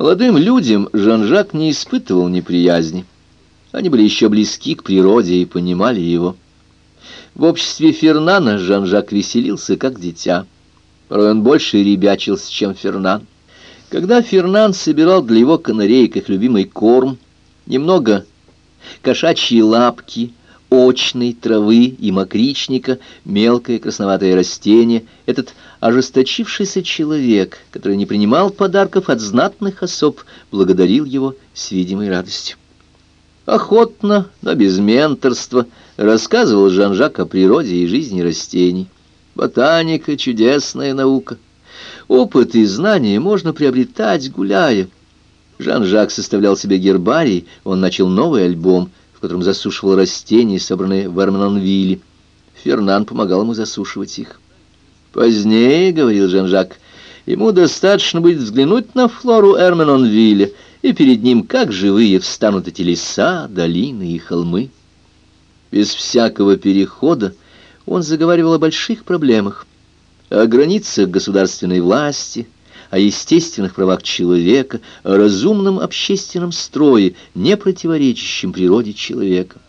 Молодым людям Жан-Жак не испытывал неприязни. Они были еще близки к природе и понимали его. В обществе Фернана Жан-Жак веселился, как дитя. Порой он больше ребячился, чем Фернан. Когда Фернан собирал для его канареек их любимый корм, немного кошачьи лапки, очной травы и мокричника, мелкое красноватое растение, этот ожесточившийся человек, который не принимал подарков от знатных особ, благодарил его с видимой радостью. Охотно, но без менторства, рассказывал Жан-Жак о природе и жизни растений. Ботаника — чудесная наука. Опыт и знания можно приобретать, гуляя. Жан-Жак составлял себе гербарий, он начал новый альбом, в котором засушивал растения, собранные в Эрменонвилле. Фернан помогал ему засушивать их. «Позднее, — говорил Жан-Жак, — ему достаточно будет взглянуть на флору Эрменонвилля, и перед ним, как живые, встанут эти леса, долины и холмы. Без всякого перехода он заговаривал о больших проблемах, о границах государственной власти, о естественных правах человека, о разумном общественном строе, не противоречащем природе человека.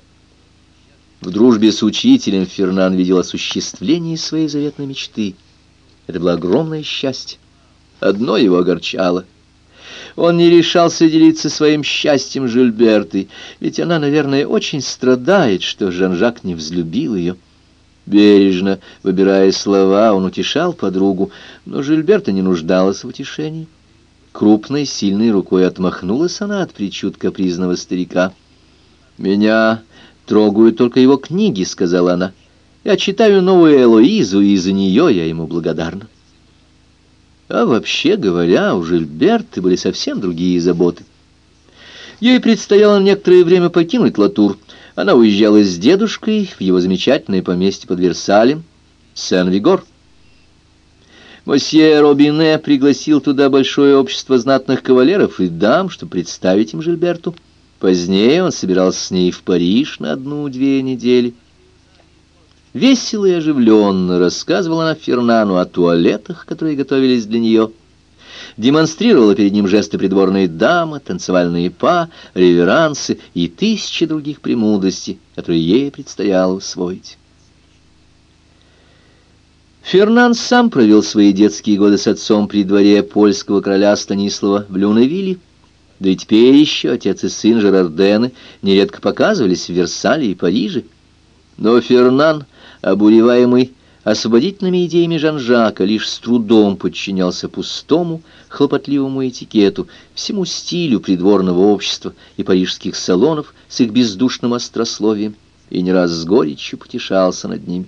В дружбе с учителем Фернан видел осуществление своей заветной мечты. Это было огромное счастье. Одно его огорчало. Он не решался делиться своим счастьем Жильбертой, ведь она, наверное, очень страдает, что Жан-Жак не взлюбил ее. Бережно, выбирая слова, он утешал подругу, но Жильберта не нуждалась в утешении. Крупной, сильной рукой отмахнулась она от причуд капризного старика. «Меня трогают только его книги», — сказала она. «Я читаю новую Элоизу, и за нее я ему благодарна». А вообще говоря, у Жильберты были совсем другие заботы. Ей предстояло некоторое время покинуть Латур. Она уезжала с дедушкой в его замечательное поместье под Версалем, Сен-Вигор. Мосье Робине пригласил туда большое общество знатных кавалеров и дам, чтобы представить им Жильберту. Позднее он собирался с ней в Париж на одну-две недели. Весело и оживленно рассказывала она Фернану о туалетах, которые готовились для нее. Демонстрировала перед ним жесты придворной дамы, танцевальные па, реверансы и тысячи других премудростей, которые ей предстояло усвоить. Фернан сам провел свои детские годы с отцом при дворе польского короля Станислава в Люневилле, да и теперь еще отец и сын Жерардены нередко показывались в Версале и Париже. Но Фернан обуреваемый освободительными идеями Жан-Жака, лишь с трудом подчинялся пустому, хлопотливому этикету, всему стилю придворного общества и парижских салонов с их бездушным острословием, и не раз с горечью потешался над ними.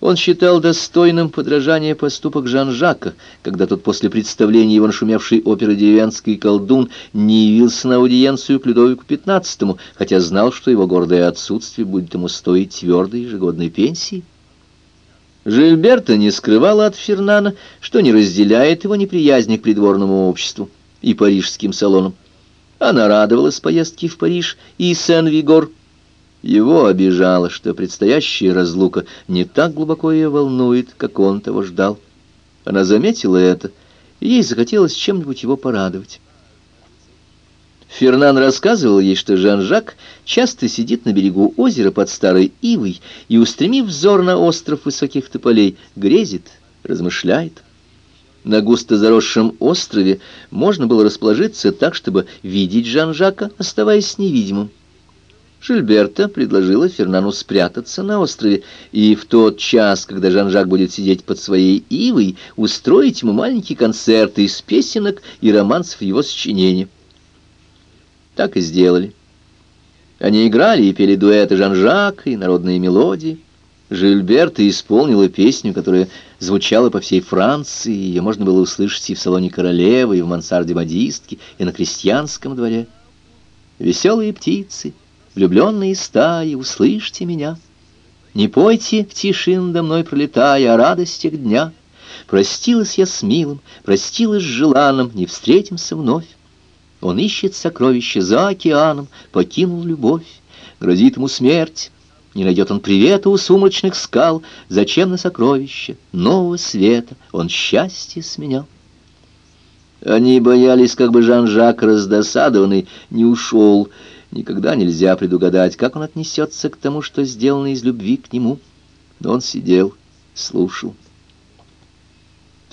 Он считал достойным подражания поступок Жан-Жака, когда тот после представления его нашумевшей оперы «Деревенский колдун» не явился на аудиенцию к Людовику XV, хотя знал, что его гордое отсутствие будет ему стоить твердой ежегодной пенсии. Жильберта не скрывала от Фернана, что не разделяет его неприязни к придворному обществу и парижским салонам. Она радовалась поездке в Париж и Сен-Вигор, его обижало, что предстоящая разлука не так глубоко ее волнует, как он того ждал. Она заметила это, и ей захотелось чем-нибудь его порадовать. Фернан рассказывал ей, что Жан-Жак часто сидит на берегу озера под старой ивой и, устремив взор на остров высоких тополей, грезит, размышляет. На густо заросшем острове можно было расположиться так, чтобы видеть Жан-Жака, оставаясь невидимым. Жильберта предложила Фернану спрятаться на острове и в тот час, когда Жан-Жак будет сидеть под своей ивой, устроить ему маленький концерт из песенок и романсов его сочинения. Так и сделали. Они играли и пели дуэты Жан-Жака и народные мелодии. Жильберта исполнила песню, которая звучала по всей Франции, ее можно было услышать и в салоне королевы, и в мансарде модистки, и на крестьянском дворе. Веселые птицы — влюбленные стаи, услышьте меня. Не пойте в тишин до мной пролетая о радостях дня. Простилась я с милым, простилась с желанным, не встретимся вновь. Он ищет сокровища за океаном, покинул любовь, грозит ему смерть. Не найдет он привета у сумрачных скал, зачем на сокровища нового света он счастье сменял. Они боялись, как бы Жан-Жак, раздосадованный, не ушел. Никогда нельзя предугадать, как он отнесется к тому, что сделано из любви к нему. Но он сидел, слушал.